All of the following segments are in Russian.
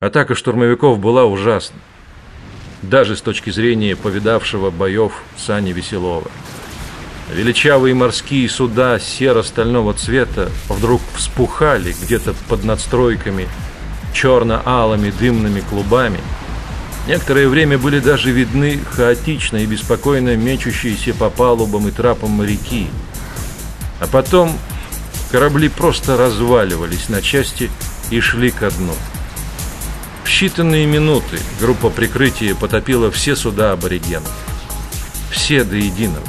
Атака штурмовиков была ужасна, даже с точки зрения повидавшего боев Сани Веселова. Величавые морские суда серо-стального цвета вдруг вспухали где-то под надстройками черно-алыми дымными клубами. Некоторое время были даже видны хаотично и беспокойно мечущиеся по палубам и трапам моряки. А потом корабли просто разваливались на части и шли ко дну. Считанные минуты группа прикрытия потопила все суда аборигенов. Все до единого.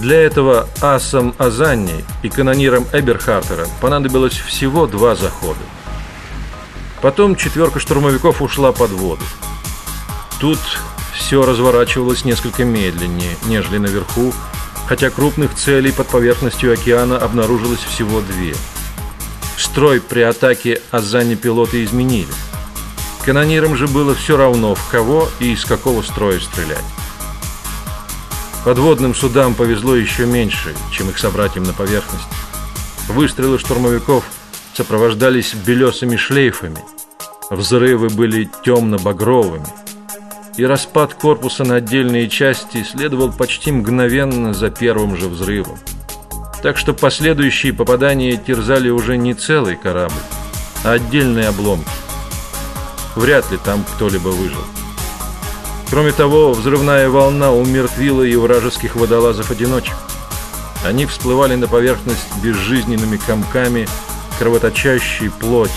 Для этого асам Азанни и канонирам Эберхартера понадобилось всего два захода. Потом четверка штурмовиков ушла под воду. Тут все разворачивалось несколько медленнее, нежели наверху, хотя крупных целей под поверхностью океана обнаружилось всего две. Строй при атаке Азани пилоты изменили. Канонирам же было все равно, в кого и из какого строя стрелять. Подводным судам повезло еще меньше, чем их собратьям на поверхности. Выстрелы штурмовиков сопровождались белесыми шлейфами, взрывы были темно-багровыми, и распад корпуса на отдельные части следовал почти мгновенно за первым же взрывом. Так что последующие попадания терзали уже не целый корабль, а отдельные обломки. Вряд ли там кто-либо выжил. Кроме того, взрывная волна умертвила и вражеских водолазов-одиночек. Они всплывали на поверхность безжизненными комками кровоточащей плоти,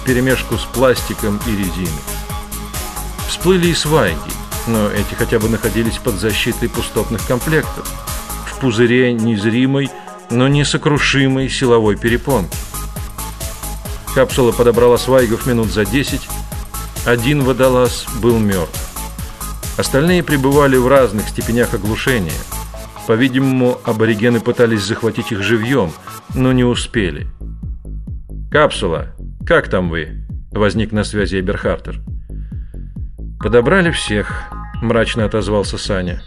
вперемешку с пластиком и резиной. Всплыли и свайги, но эти хотя бы находились под защитой пустотных комплектов, в пузыре незримой, но несокрушимой силовой перепонки. Капсула подобрала свайгов минут за десять. Один водолаз был мертв. Остальные пребывали в разных степенях оглушения. По-видимому, аборигены пытались захватить их живьем, но не успели. Капсула, как там вы? Возник на связи Эберхартер. Подобрали всех, мрачно отозвался Саня.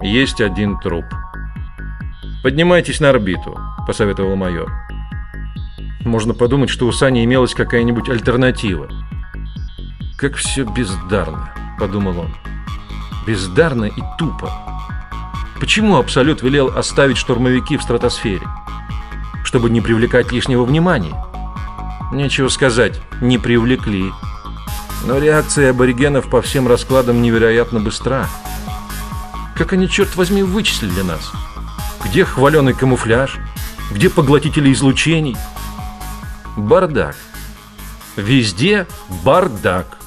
Есть один труп. Поднимайтесь на орбиту, посоветовал майор. Можно подумать, что у Сани имелась какая-нибудь альтернатива. Как все бездарно, подумал он. Бездарно и тупо. Почему Абсолют велел оставить штурмовики в стратосфере? Чтобы не привлекать лишнего внимания. Нечего сказать, не привлекли. Но реакция аборигенов по всем раскладам невероятно быстра. Как они, черт возьми, вычислили нас? Где хваленый камуфляж? Где поглотители излучений? Бардак. Везде бардак.